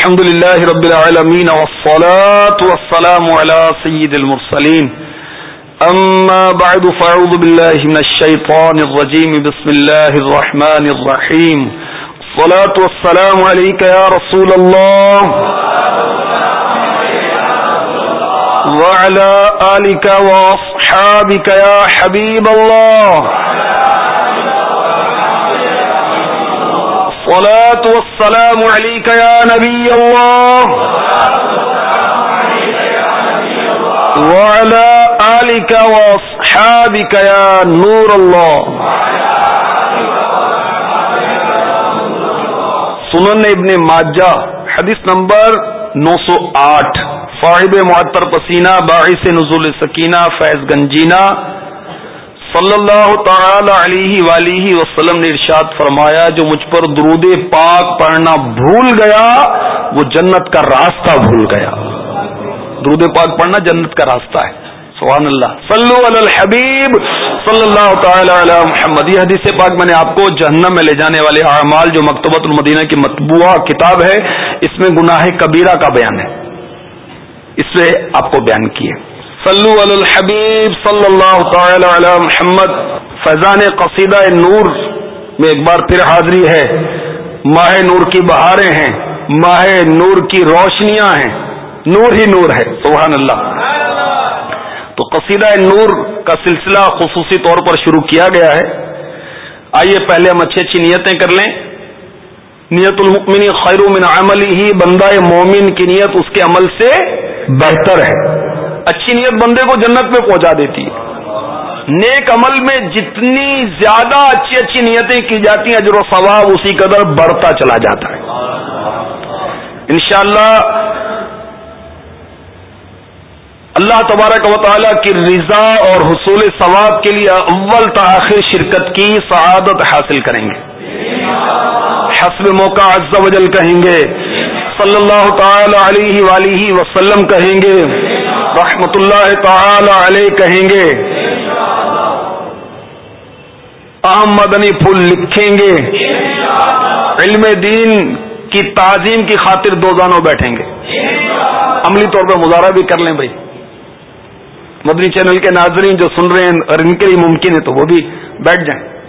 الحمد لله رب العالمين والصلاة والسلام على سيد المرسلين. أما بعد، فأعوذ بالله من الشيطان الرجيم. بسم الله الرحمن الرحيم. الصلاة والسلام عليك يا رسول الله. وعلى آلك وأصحابك يا حبيب الله. الصلاة والسلام عليك يا نبي الله. وعلى آلك وأصحابك يا نور الله. سنن ابن ماجہ، حدیث نمبر نو سو آٹھ. فاحب معطر پسینہ، باعث نزول سکینہ، فیض گنجینہ صلی اللہ تعالی علیہ ولیہ وسلم نے ارشاد فرمایا، جو مجھ پر درود پاک پڑھنا بھول گیا، وہ جنت کا راستہ بھول گیا۔ درود پاک پڑھنا جنت کا راستہ ہے۔ سبحان اللہ۔ صلو علی الحبیب صلی اللہ تعالی علی محمد۔ یہ حدیث پاک میں نے آپ کو جہنم میں لے جانے والے اعمال، جو مکتبۃ المدینہ کی مطبوعہ کتاب ہے، اس میں گناہ کبیرہ کا بیان ہے۔ اس سے آپ کو بیان کیے۔ صلو علی الحبیب صلی اللہ تعالی علی محمد۔ فیضان قصیدہ نور میں ایک بار پھر حاضری ہے۔ ماہ نور کی بہاریں ہیں۔ ماہ نور کی روشنیاں ہیں۔ نور ہی نور ہے۔ سبحان اللہ۔ تو قصیدہ نور کا سلسلہ خصوصی طور پر شروع کیا گیا ہے۔ آئیے پہلے ہم اچھی اچھی نیتیں کر لیں۔ نیت المکمنی خیر من عملی ہی، بندہ مومن کی نیت اس کے عمل سے بہتر ہے۔ اچھی نیت بندے کو جنت میں پہنچا دیتی ہے۔ نیک عمل میں جتنی زیادہ اچھی اچھی نیتیں کی جاتی ہیں، اجر و ثواب اسی قدر بڑھتا چلا جاتا ہے۔ انشاءاللہ، اللہ تبارک و تعالی کی رضا اور حصول ثواب کے لیے اول تاخیر شرکت کی سعادت حاصل کریں گے۔ حسب موقع عز و جل کہیں گے، صلی اللہ تعالی علیہ ولیہ وسلم کہیں گے رحمت اللہ تعالی علیہ کہیں گے اہم مدنی پھول لکھیں گے، علم دین کی تعظیم کی خاطر دو زانوں بیٹھیں گے۔ عملی طور پہ مظاہرہ بھی کر لیں بھائی۔ مدنی چینل کے ناظرین جو سن رہے ہیں اور ان کے لیے ممکن ہے تو وہ بھی بیٹھ جائیں۔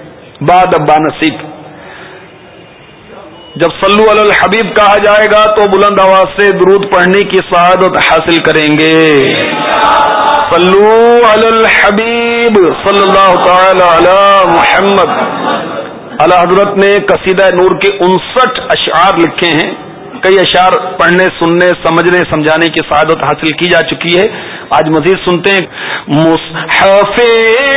بعد ابا نصیب جب صلو علی الحبیب کہا جائے گا تو بلند آواز سے درود پڑھنے کی سعادت حاصل کریں گے۔ صلو علی الحبیب صلی اللہ تعالی علی محمد۔ اللہ حضرت نے قصیدہ نور کے انسٹھ اشعار لکھے ہیں۔ کئی اشعار پڑھنے، سننے، سمجھنے، سمجھانے کی سعادت حاصل کی جا چکی ہے۔ آج مزید سنتے ہیں۔ مصحف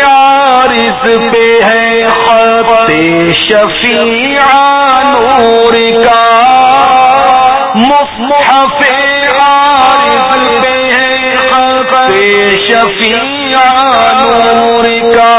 عارض پہ ہے خط شفیع نور کا مصحف عارض پہ ہے خط شفیع نور کا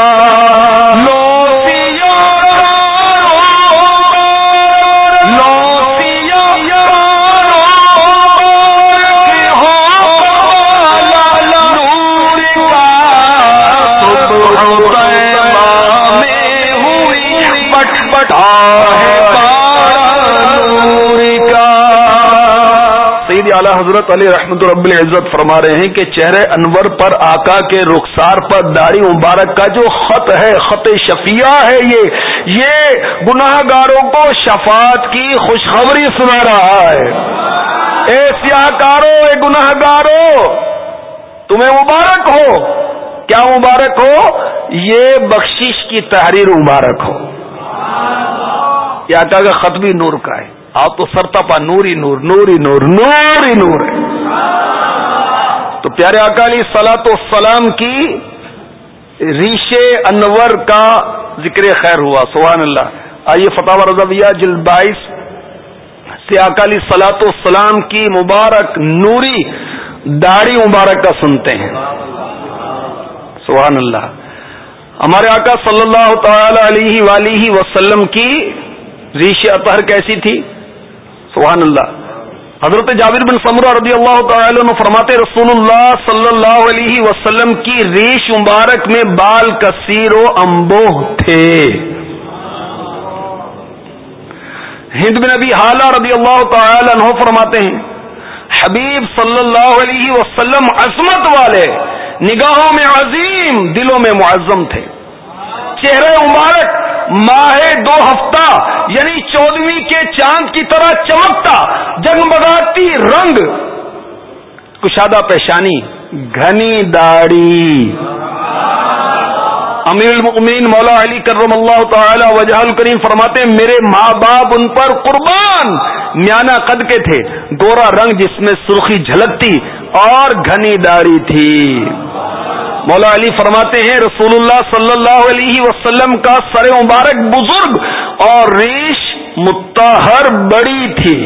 اعلی حضرت علی رحمت رب العزت فرما رہے ہیں کہ چہرے انور پر آقا کے رخسار پر داڑھی مبارک کا جو خط ہے، خط شفیہ ہے یہ یہ گناہ گاروں کو شفاعت کی خوشخبری سنا رہا ہے۔ اے سیاہ کارو اے گناہ گارو تمہیں مبارک ہو۔ کیا مبارک ہو؟ یہ بخشش کی تحریر مبارک ہو۔ یہ آقا کا خط بھی نور کا ہے۔ آپ تو سرتپا نوری نور نوری نور نوری نور۔ ہے تو پیارے اکالی سلاط و سلام کی ریش انور کا ذکر خیر ہوا، سبحان اللہ۔ آئیے فتح رضویہ جلد بائیس سے اکالی سلاط و سلام کی مبارک نوری داڑھی مبارک کا سنتے ہیں۔ سبحان اللہ۔ ہمارے آقا صلی اللہ تعالی علیہ ولیہ وسلم کی ریش اطہر کیسی تھی؟ سبحان اللہ حضرت جابر بن سمرہ رضی اللہ تعالی عنہ فرماتے رسول اللہ صلی اللہ علیہ وسلم کی ریش مبارک میں بال کثیر و امبوہ تھے۔ ہند بن نبی حالہ رضی اللہ تعالی عنہ فرماتے ہیں، حبیب صلی اللہ علیہ وسلم عظمت والے، نگاہوں میں عظیم، دلوں میں معظم تھے۔ چہرے مبارک ماہ دو ہفتہ یعنی چودویں کے چاند کی طرح چمکتا، جگمگاتی رنگ، کشادہ پیشانی، گھنی داڑھی۔ امیر المؤمنین مولا علی کرم اللہ تعالی وجہ الکریم فرماتے ہیں، میرے ماں باپ ان پر قربان میانا قد کے تھے، گورا رنگ جس میں سرخی جھلکتی اور گھنی داڑھی تھی۔ مولا علی فرماتے ہیں رسول اللہ صلی اللہ علیہ وسلم کا سر مبارک بزرگ اور ریش متحر بڑی تھی.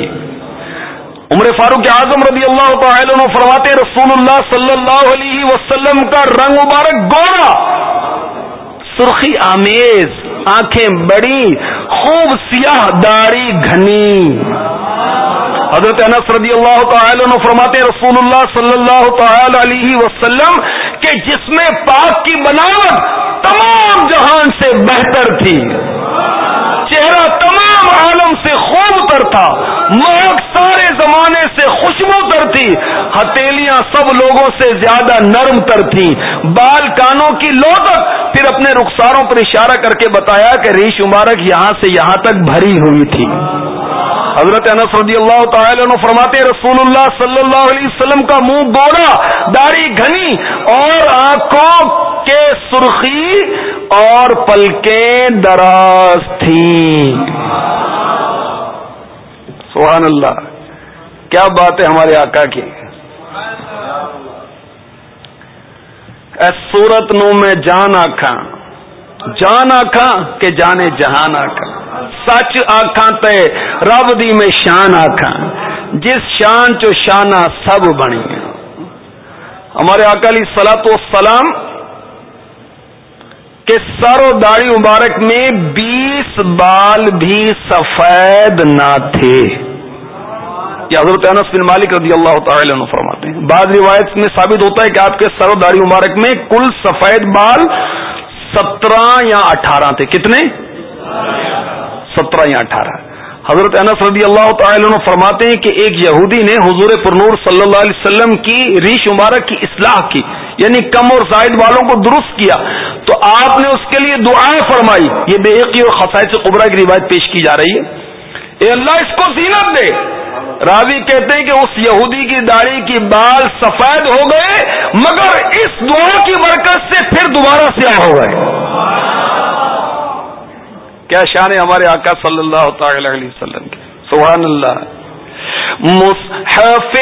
عمر فاروق اعظم رضی اللہ تعالی عنہ فرماتے رسول اللہ صلی اللہ علیہ وسلم کا رنگ مبارک گورا سرخی آمیز، آنکھیں بڑی، خوب سیاہ داڑھی گھنی. حضرت انس رضی اللہ تعالی عنہ فرماتے رسول اللہ صلی اللہ تعالی علیہ وسلم کہ جس میں پاک کی بناوٹ تمام جہان سے بہتر تھی۔ چہرہ تمام عالم سے خوب تر تھا۔ مہک سارے زمانے سے خوشبو تر تھی۔ ہتھیلیاں سب لوگوں سے زیادہ نرم تر تھی بال کانوں کی لوٹک پھر اپنے رخساروں پر اشارہ کر کے بتایا کہ ریش مبارک یہاں سے یہاں تک بھری ہوئی تھی۔ حضرت انس رضی اللہ تعالی عنہ فرماتے رسول اللہ صلی اللہ علیہ وسلم کا منہ گوڑا داڑھی گھنی اور آنکھوں کے سرخی اور پلکیں دراز تھی سبحان اللہ کیا بات ہے ہمارے آقا کی؟ سورت نو میں جان آخا جان آخا کہ جانے جہان آخا سچ آخان تے رب دی میں شان آخان جس شان چو شانہ سب بنی ہمارے اکالی سلا تو سلام کے سر و داڑھی مبارک میں بیس بال بھی سفید نہ تھے۔ یہ حضرت انس بن مالک رضی اللہ تعالی عنہ فرماتے ہیں۔ بعض روایت میں ثابت ہوتا ہے کہ آپ کے سر و داڑھی مبارک میں کل سفید بال سترہ یا اٹھارہ تھے۔ کتنے؟ سترہ یا اٹھارہ۔ حضرت انس رضی اللہ تعالی عنہ فرماتے ہیں کہ ایک یہودی نے حضور پرنور صلی اللہ علیہ وسلم کی ریش مبارک کی اصلاح کی یعنی کم اور زائد والوں کو درست کیا۔ تو آپ نے اس کے لیے دعائیں فرمائی۔ یہ بے عقی اور خسائے سے قبرا کی روایت پیش کی جا رہی ہے۔ اے اللہ، اس کو زینت دے۔ راوی کہتے ہیں کہ اس یہودی کی داڑھی کی بال سفید ہو گئے، مگر اس دعا کی برکت سے پھر دوبارہ سیاہ ہو گئے۔ کیا شان ہے ہمارے آقا صلی اللہ تعالی علیہ وسلم کی؟ سبحان اللہ۔ مصحف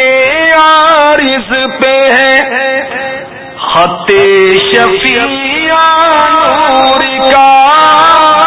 عارض پہ ہے۔ خط شفیع نور کا۔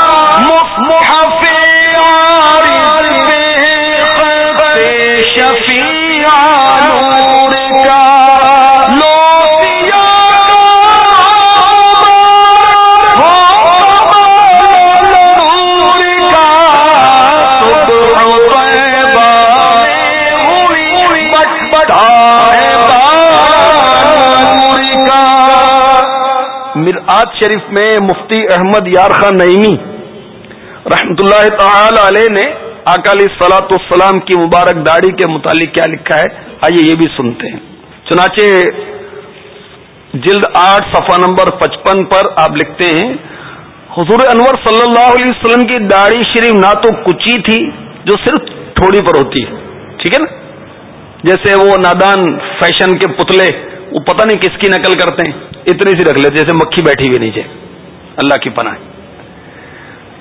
شریف میں مفتی احمد یار خان رحمت اللہ تعالی علیہ نے اکالی سلاۃ السلام کی مبارک داڑھی کے متعلق کیا لکھا ہے؟ آئیے یہ بھی سنتے ہیں۔ چنانچہ جلد آٹھ صفحہ نمبر پچپن پر آپ لکھتے ہیں، حضور انور صلی اللہ علیہ وسلم کی داڑھی شریف نہ تو کچی تھی، جو صرف تھوڑی پر ہوتی ہے۔ ٹھیک ہے نا؟ جیسے وہ نادان فیشن کے پتلے وہ پتہ نہیں کس کی نقل کرتے ہیں۔ اتنی سی رکھ لیتے جیسے مکھی بیٹھی ہوئی نیچے۔ اللہ کی پناہ۔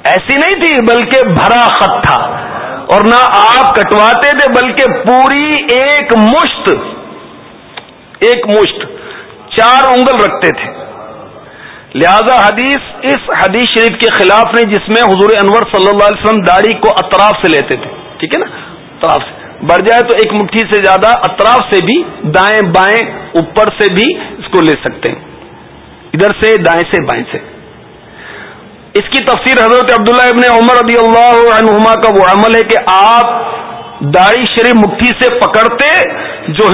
ایسی نہیں تھی بلکہ بھرا خط تھا۔ اور نہ آپ کٹواتے تھے، بلکہ پوری ایک مشت ایک مشت، چار انگل رکھتے تھے۔ لہذا حدیث اس حدیث شریف کے خلاف نہیں، جس میں حضور انور صلی اللہ علیہ وسلم داڑھی کو اطراف سے لیتے تھے۔ ٹھیک ہے نا؟ اطراف سے۔ بڑھ جائے تو ایک مٹھی سے زیادہ اطراف سے بھی دائیں بائیں اوپر سے بھی اس کو لے سکتے ہیں۔ ادھر سے دائیں سے بائیں سے۔ اس کی تفسیر حضرت عبداللہ ابن عمر رضی اللہ عنہما کا وہ عمل ہے کہ آپ داڑھی شریف مٹھی سے پکڑتے، جو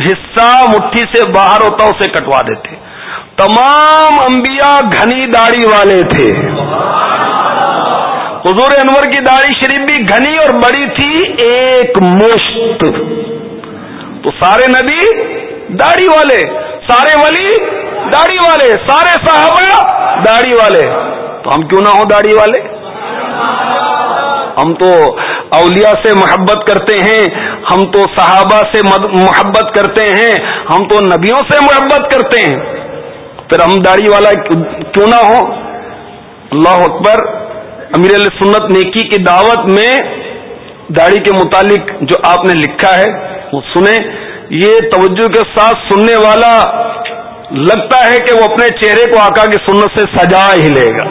حصہ مٹھی سے باہر ہوتا اسے کٹوا دیتے۔ تمام انبیاء گھنی داڑھی والے تھے۔ حضور انور کی داڑھی شریف بھی گھنی اور بڑی تھی، ایک مشت۔ تو سارے نبی داڑھی والے، سارے ولی داڑھی والے، سارے صحابہ داڑھی والے۔ تو ہم کیوں نہ ہوں داڑھی والے؟ ہم تو اولیاء سے محبت کرتے ہیں، ہم تو صحابہ سے محبت کرتے ہیں، ہم تو نبیوں سے محبت کرتے ہیں۔ پھر ہم داڑھی والا کیوں نہ ہو اللہ اکبر۔ امیر علیہ سنت نیکی کی دعوت میں داڑھی کے متعلق جو آپ نے لکھا ہے، وہ سنیں۔ یہ توجہ کے ساتھ سننے والا لگتا ہے کہ وہ اپنے چہرے کو آقا کی سنت سے سجا ہی لے گا۔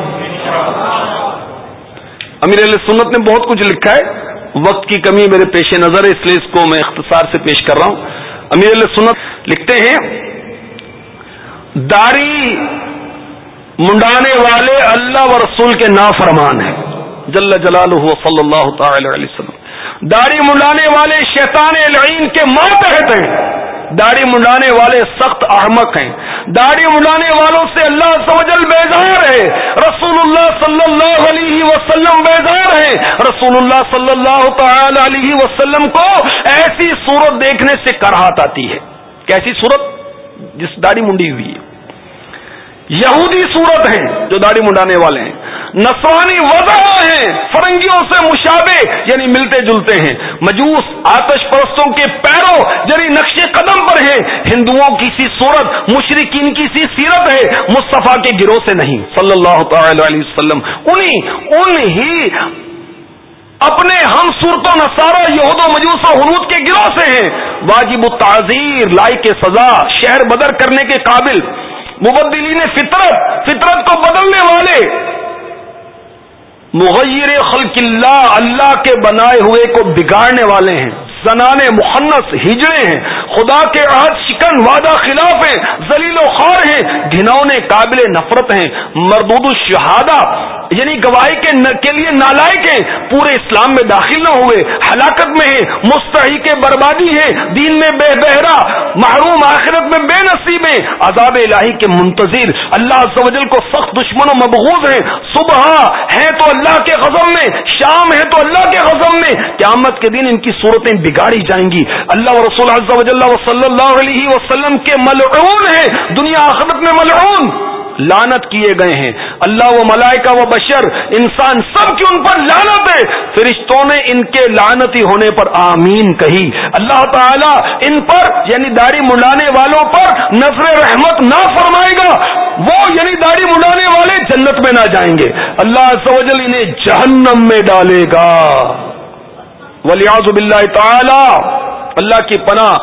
امیر علیہ سنت نے بہت کچھ لکھا ہے۔ وقت کی کمی میرے پیش نظر ہے، اس لیے اس کو میں اختصار سے پیش کر رہا ہوں۔ امیر علیہ سنت لکھتے ہیں داری منڈانے والے اللہ و رسول کے نافرمان ہیں۔ جل جلال صلی اللہ تعالی علیہ وسلم۔ داڑھی منڈانے والے شیطان العین کے ماتحت ہیں۔ داڑھی منڈانے والے سخت احمق ہیں۔ داڑھی منڈانے والوں سے اللہ سوجل بیزار ہے۔ رسول اللہ صلی اللہ علیہ وسلم بیزار ہے۔ رسول اللہ صلی اللہ تعالی علیہ وسلم کو ایسی صورت دیکھنے سے کراہت آتی ہے۔ کیسی صورت؟ جس داڑھی منڈی ہوئی ہے۔ یہودی صورت ہیں جو داڑھی منڈانے والے ہیں۔ نسوانی وضع ہیں، فرنگیوں سے مشابے یعنی ملتے جلتے ہیں۔ مجوس، آتش پرستوں کے پیروں یعنی نقش قدم پر ہیں۔ ہندوؤں کی سی صورت مشرقین کی سی سیرت ہے۔ مصطفیٰ کے گروہ سے نہیں۔ صلی اللہ تعالی علیہ وسلم۔ انہیں انہی اپنے ہم صورتوں نسارا یہود و مجوس و حنود کے گروہ سے ہیں۔ واجب التعزیر لائی کے سزا، شہر بدر کرنے کے قابل۔ مبدلین فطرت فطرت کو بدلنے والے۔ مغیر خلق اللہ اللہ کے بنائے ہوئے کو بگاڑنے والے ہیں۔ زنان محنس ہجڑے ہیں۔ خدا کے عہد شکن وعدہ خلاف ہیں، ذلیل و خار ہیں گھنونے قابل نفرت ہیں، مردود الشہادہ یعنی گواہی کے کے لیے نالائق ہیں، پورے اسلام میں داخل نہ ہوئے، ہلاکت میں ہیں مستحق بربادی ہے دین میں بے بہرا، محروم آخرت میں بے نصیب ہیں، عذاب الہی کے منتظر، اللہ سوجل کو سخت دشمن و مبغوض ہیں، صبح ہے تو اللہ کے غزم میں، شام ہے تو اللہ کے غزم میں، قیامت کے دن ان کی صورتیں بگاڑی جائیں گی۔ اللہ و رسول عز و جل صلی اللہ علیہ وسلم کے ملعون ہیں، دنیا آخرت میں ملعون۔ لانت کیے گئے ہیں۔ اللہ و ملائکہ و بشر، انسان سب کی ان پر لانت ہے۔ فرشتوں نے ان کے لانتی ہونے پر آمین کہی۔ اللہ تعالی ان پر یعنی داڑھی ملانے والوں پر نظر رحمت نہ فرمائے گا۔ وہ یعنی داڑھی ملانے والے جنت میں نہ جائیں گے۔ اللہ سوجل انہیں جہنم میں ڈالے گا۔ ولیاز باللہ تعالی اللہ کی پناہ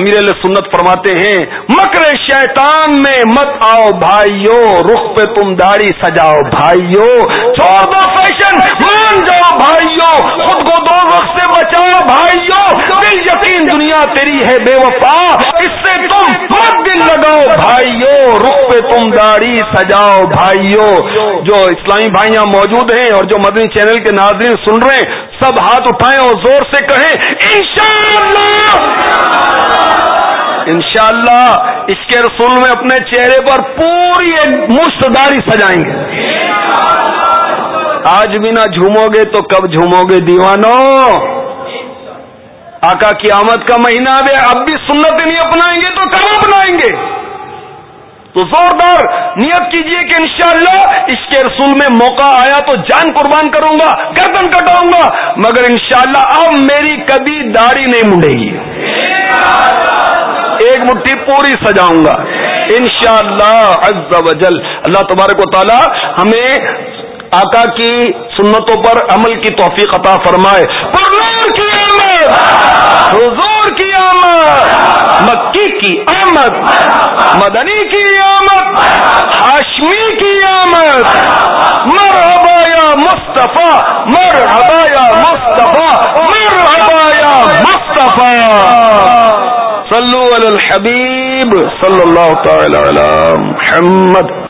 امیر علیہ سنت فرماتے ہیں، مکر شیطان میں مت آؤ بھائیو، رخ پہ تم داڑھی سجاؤ بھائیو، چھوڑ دو فیشن، مان جاؤ بھائیو، خود کو دو وقت سے بچاؤ بھائیو، دل یقین دنیا تیری ہے بے وفا، اس سے تم مت دل لگاؤ بھائیو، رخ پہ تم داڑھی سجاؤ بھائیو۔ جو اسلامی بھائیاں موجود ہیں اور جو مدنی چینل کے ناظرین سن رہے ہیں سب ہاتھ اٹھائیں اور زور سے کہیں، انشاءاللہ! انشاءاللہ اس کے رسول میں اپنے چہرے پر پوری ایک مشت داری سجائیں گے۔ آج بھی نہ جھومو گے تو کب جھومو گے دیوانو آقا کی آمد کا مہینہ بھی اب بھی سنت نہیں اپنائیں گے تو کب اپنائیں گے؟ تو زوردار نیت کیجیے کہ انشاءاللہ اس کے رسول میں موقع آیا تو جان قربان کروں گا، گردن کٹاؤں گا، مگر انشاءاللہ اب میری کبھی داڑھی نہیں مڈے گی۔ ایک مٹھی پوری سجاؤں گا۔ انشاءاللہ عز و جل۔ اللہ تبارک و تعالی ہمیں آقا کی سنتوں پر عمل کی توفیق عطا فرمائے۔ حضور کی آمد مکی کی آمد، مدنی کی آمد، ہاشمی کی آمد مر یا مصطفیٰ مر یا مصطفیٰ مر یا مصطفیٰ۔ صلو علی الحبیب، صلی اللہ تعالی علی محمد۔